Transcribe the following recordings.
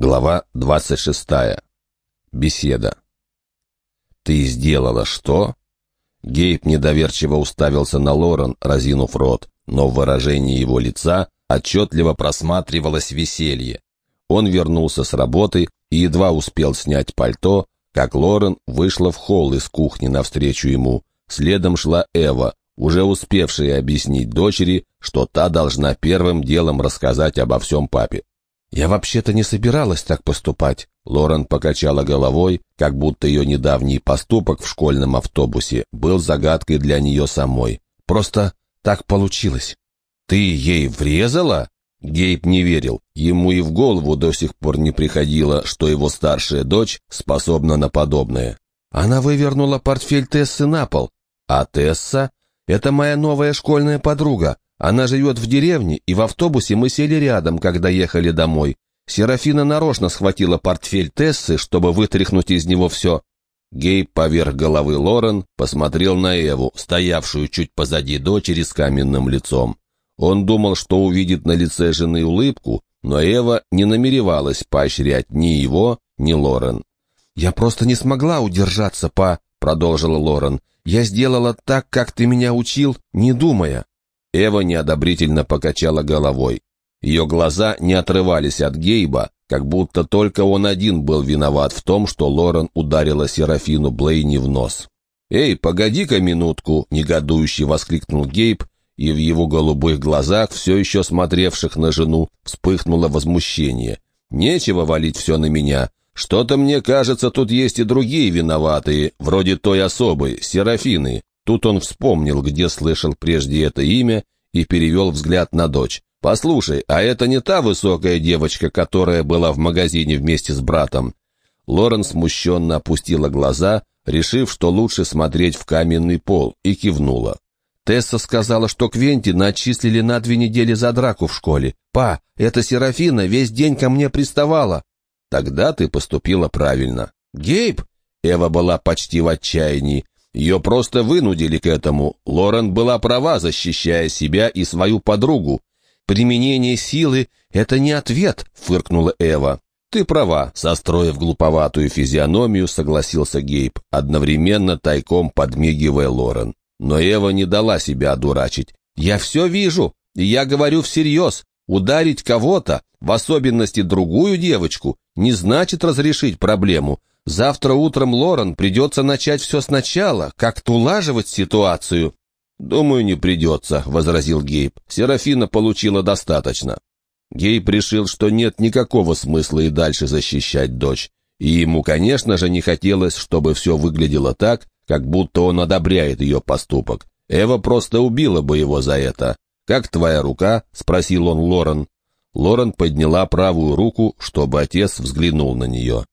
Глава 26. Беседа. «Ты сделала что?» Гейб недоверчиво уставился на Лорен, разинув рот, но в выражении его лица отчетливо просматривалось веселье. Он вернулся с работы и едва успел снять пальто, как Лорен вышла в холл из кухни навстречу ему. Следом шла Эва, уже успевшая объяснить дочери, что та должна первым делом рассказать обо всем папе. «Я вообще-то не собиралась так поступать». Лорен покачала головой, как будто ее недавний поступок в школьном автобусе был загадкой для нее самой. «Просто так получилось». «Ты ей врезала?» Гейб не верил. Ему и в голову до сих пор не приходило, что его старшая дочь способна на подобное. Она вывернула портфель Тессы на пол. А Тесса — это моя новая школьная подруга. Она живет в деревне, и в автобусе мы сели рядом, когда ехали домой. Серафина нарочно схватила портфель Тессы, чтобы вытряхнуть из него все. Гейб поверх головы Лорен посмотрел на Эву, стоявшую чуть позади дочери с каменным лицом. Он думал, что увидит на лице жены улыбку, но Эва не намеревалась поощрять ни его, ни Лорен. «Я просто не смогла удержаться, па», — продолжила Лорен. «Я сделала так, как ты меня учил, не думая». Эва неодобрительно покачала головой. Ее глаза не отрывались от Гейба, как будто только он один был виноват в том, что Лорен ударила Серафину Блейни в нос. «Эй, погоди-ка минутку!» — негодующе воскликнул Гейб, и в его голубых глазах, все еще смотревших на жену, вспыхнуло возмущение. «Нечего валить все на меня. Что-то мне кажется, тут есть и другие виноватые, вроде той особой, Серафины. Тут он вспомнил, где слышал прежде это имя, и перевел взгляд на дочь. «Послушай, а это не та высокая девочка, которая была в магазине вместе с братом?» Лорен смущенно опустила глаза, решив, что лучше смотреть в каменный пол, и кивнула. Тесса сказала, что Квентина отчислили на две недели за драку в школе. «Па, эта Серафина весь день ко мне приставала». «Тогда ты поступила правильно». «Гейб?» Эва была почти в отчаянии. Ее просто вынудили к этому. Лорен была права, защищая себя и свою подругу. «Применение силы — это не ответ», — фыркнула Эва. «Ты права», — состроив глуповатую физиономию, согласился Гейб, одновременно тайком подмигивая Лорен. Но Эва не дала себя одурачить. «Я все вижу, и я говорю всерьез. Ударить кого-то, в особенности другую девочку, не значит разрешить проблему. Завтра утром Лорен придется начать все сначала, как-то улаживать ситуацию». «Думаю, не придется», — возразил Гейб. «Серафина получила достаточно». Гейб решил, что нет никакого смысла и дальше защищать дочь. И ему, конечно же, не хотелось, чтобы все выглядело так, как будто он одобряет ее поступок. Эва просто убила бы его за это. «Как твоя рука?» — спросил он Лорен. Лорен подняла правую руку, чтобы отец взглянул на нее.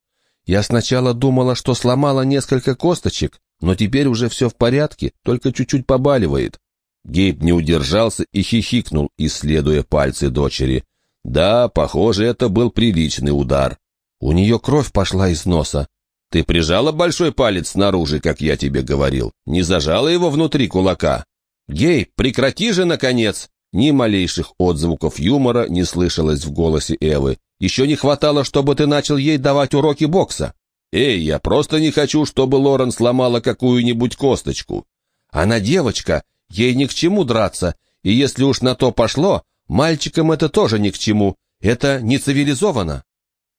Я сначала думала, что сломала несколько косточек, но теперь уже все в порядке, только чуть-чуть побаливает». Гейб не удержался и хихикнул, исследуя пальцы дочери. «Да, похоже, это был приличный удар. У нее кровь пошла из носа. Ты прижала большой палец снаружи, как я тебе говорил, не зажала его внутри кулака. Гейб, прекрати же, наконец!» Ни малейших отзвуков юмора не слышалось в голосе Эвы. Еще не хватало, чтобы ты начал ей давать уроки бокса. Эй, я просто не хочу, чтобы Лорен сломала какую-нибудь косточку. Она девочка, ей ни к чему драться, и если уж на то пошло, мальчикам это тоже ни к чему. Это не цивилизованно.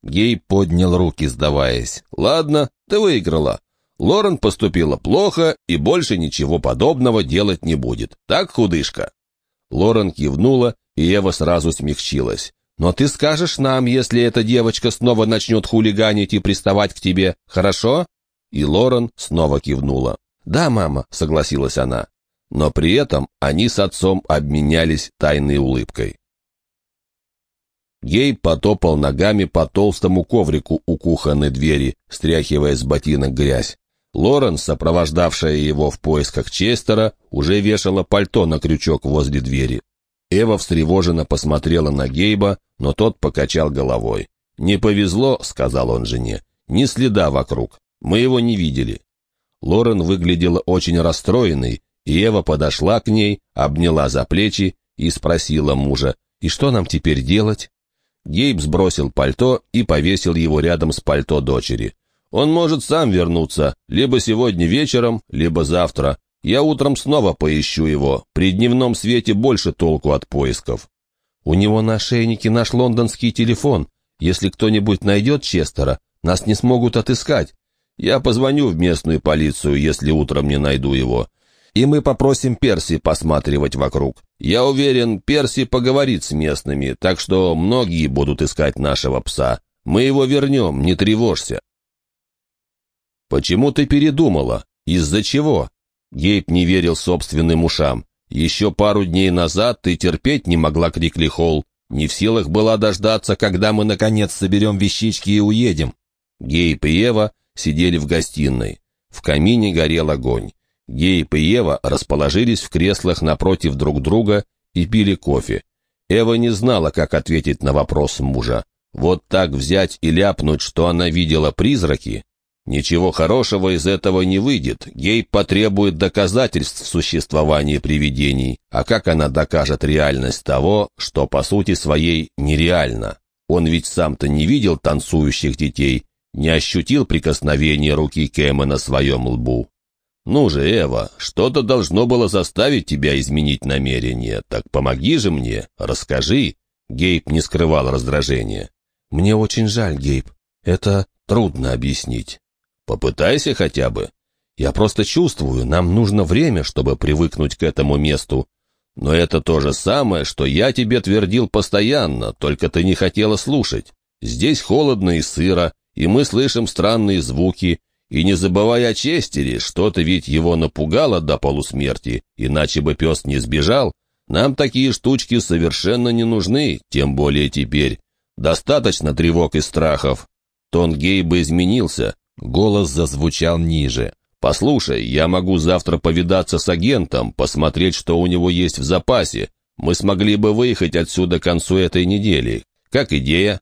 Гей поднял руки, сдаваясь. «Ладно, ты выиграла. Лорен поступила плохо и больше ничего подобного делать не будет. Так, худышка?» Лорен кивнула, и Ева сразу смягчилась. Но ты скажешь нам, если эта девочка снова начнет хулиганить и приставать к тебе, хорошо?» И Лорен снова кивнула. «Да, мама», — согласилась она. Но при этом они с отцом обменялись тайной улыбкой. Гей потопал ногами по толстому коврику у кухонной двери, стряхивая с ботинок грязь. Лорен, сопровождавшая его в поисках Честера, уже вешала пальто на крючок возле двери. Эва встревоженно посмотрела на Гейба, но тот покачал головой. «Не повезло», — сказал он жене, — «ни следа вокруг. Мы его не видели». Лорен выглядела очень расстроенной, и Эва подошла к ней, обняла за плечи и спросила мужа, «И что нам теперь делать?» Гейб сбросил пальто и повесил его рядом с пальто дочери. «Он может сам вернуться, либо сегодня вечером, либо завтра. Я утром снова поищу его. При дневном свете больше толку от поисков». «У него на шейнике наш лондонский телефон. Если кто-нибудь найдет Честера, нас не смогут отыскать. Я позвоню в местную полицию, если утром не найду его и мы попросим Перси посматривать вокруг. Я уверен, Перси поговорит с местными, так что многие будут искать нашего пса. Мы его вернем, не тревожься». «Почему ты передумала? Из-за чего?» Гейб не верил собственным ушам. «Еще пару дней назад ты терпеть не могла Крикли Холл. Не в силах была дождаться, когда мы, наконец, соберем вещички и уедем». Гейб и Ева сидели в гостиной. В камине горел огонь. Гейб и Ева расположились в креслах напротив друг друга и пили кофе. Эва не знала, как ответить на вопрос мужа. Вот так взять и ляпнуть, что она видела призраки? Ничего хорошего из этого не выйдет. Гейб потребует доказательств существования привидений. А как она докажет реальность того, что по сути своей нереально? Он ведь сам-то не видел танцующих детей, не ощутил прикосновения руки Кэма на своем лбу. «Ну же, Эва, что-то должно было заставить тебя изменить намерение. Так помоги же мне, расскажи». Гейб не скрывал раздражения. «Мне очень жаль, Гейб. Это трудно объяснить. Попытайся хотя бы. Я просто чувствую, нам нужно время, чтобы привыкнуть к этому месту. Но это то же самое, что я тебе твердил постоянно, только ты не хотела слушать. Здесь холодно и сыро, и мы слышим странные звуки, и не забывай о Честере, что-то ведь его напугало до полусмерти, иначе бы пес не сбежал. Нам такие штучки совершенно не нужны, тем более теперь. Достаточно тревог и страхов. Тон Гейба изменился, голос зазвучал ниже. «Послушай, я могу завтра повидаться с агентом, посмотреть, что у него есть в запасе. Мы смогли бы выехать отсюда к концу этой недели. Как идея?»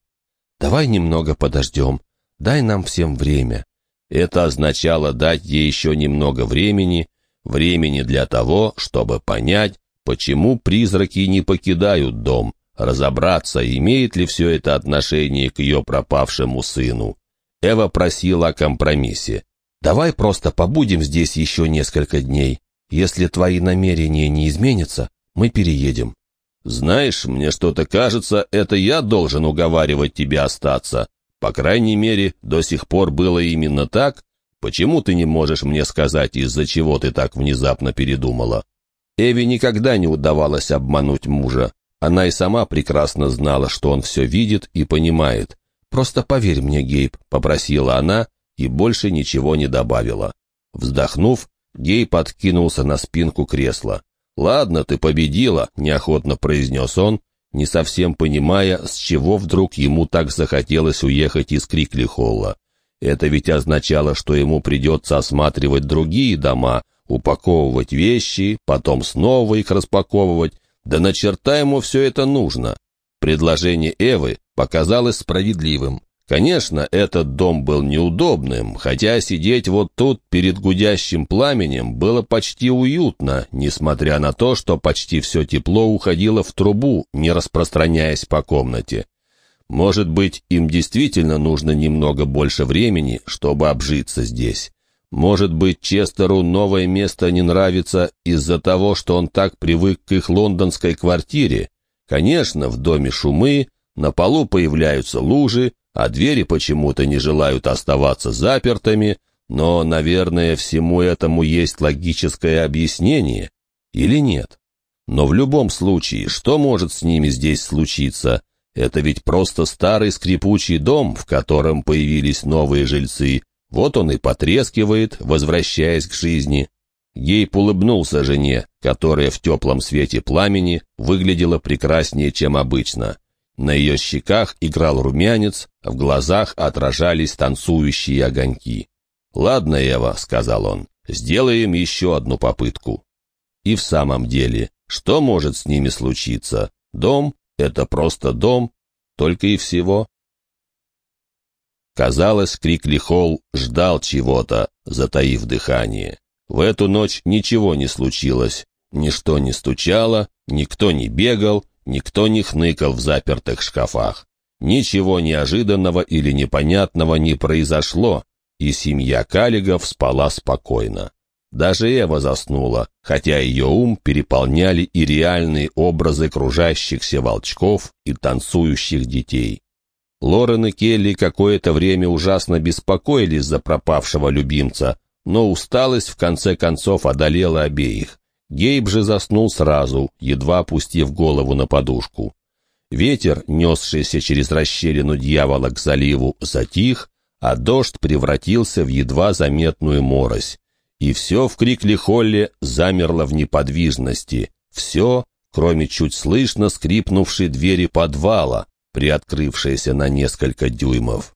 «Давай немного подождем. Дай нам всем время. Это означало дать ей еще немного времени, времени для того, чтобы понять, почему призраки не покидают дом, разобраться, имеет ли все это отношение к ее пропавшему сыну. Эва просила о компромиссе. «Давай просто побудем здесь еще несколько дней. Если твои намерения не изменятся, мы переедем». «Знаешь, мне что-то кажется, это я должен уговаривать тебя остаться. По крайней мере, до сих пор было именно так. Почему ты не можешь мне сказать, из-за чего ты так внезапно передумала?» Эви никогда не удавалось обмануть мужа. Она и сама прекрасно знала, что он все видит и понимает. «Просто поверь мне, Гейб», — попросила она и больше ничего не добавила. Вздохнув, Гейб откинулся на спинку кресла. «Ладно, ты победила», — неохотно произнес он не совсем понимая, с чего вдруг ему так захотелось уехать из Крикли-Холла. Это ведь означало, что ему придется осматривать другие дома, упаковывать вещи, потом снова их распаковывать. Да на черта ему все это нужно. Предложение Эвы показалось справедливым. Конечно, этот дом был неудобным, хотя сидеть вот тут перед гудящим пламенем было почти уютно, несмотря на то, что почти все тепло уходило в трубу, не распространяясь по комнате. Может быть, им действительно нужно немного больше времени, чтобы обжиться здесь. Может быть, Честеру новое место не нравится из-за того, что он так привык к их лондонской квартире. Конечно, в доме шумы, на полу появляются лужи, а двери почему-то не желают оставаться запертыми, но, наверное, всему этому есть логическое объяснение. Или нет? Но в любом случае, что может с ними здесь случиться? Это ведь просто старый скрипучий дом, в котором появились новые жильцы. Вот он и потрескивает, возвращаясь к жизни. Гейб улыбнулся жене, которая в теплом свете пламени выглядела прекраснее, чем обычно. На ее щеках играл румянец, в глазах отражались танцующие огоньки. «Ладно, Эва», — сказал он, — «сделаем еще одну попытку». И в самом деле, что может с ними случиться? Дом — это просто дом, только и всего. Казалось, Крикли Холл ждал чего-то, затаив дыхание. В эту ночь ничего не случилось, ничто не стучало, никто не бегал, Никто не хныкал в запертых шкафах. Ничего неожиданного или непонятного не произошло, и семья Калигов спала спокойно. Даже Эва заснула, хотя ее ум переполняли и реальные образы кружащихся волчков и танцующих детей. Лорен и Келли какое-то время ужасно беспокоились за пропавшего любимца, но усталость в конце концов одолела обеих. Гейб же заснул сразу, едва опустив голову на подушку. Ветер, несшийся через расщелину дьявола к заливу, затих, а дождь превратился в едва заметную морось. И все в Крикли-Холле замерло в неподвижности. Все, кроме чуть слышно скрипнувшей двери подвала, приоткрывшейся на несколько дюймов.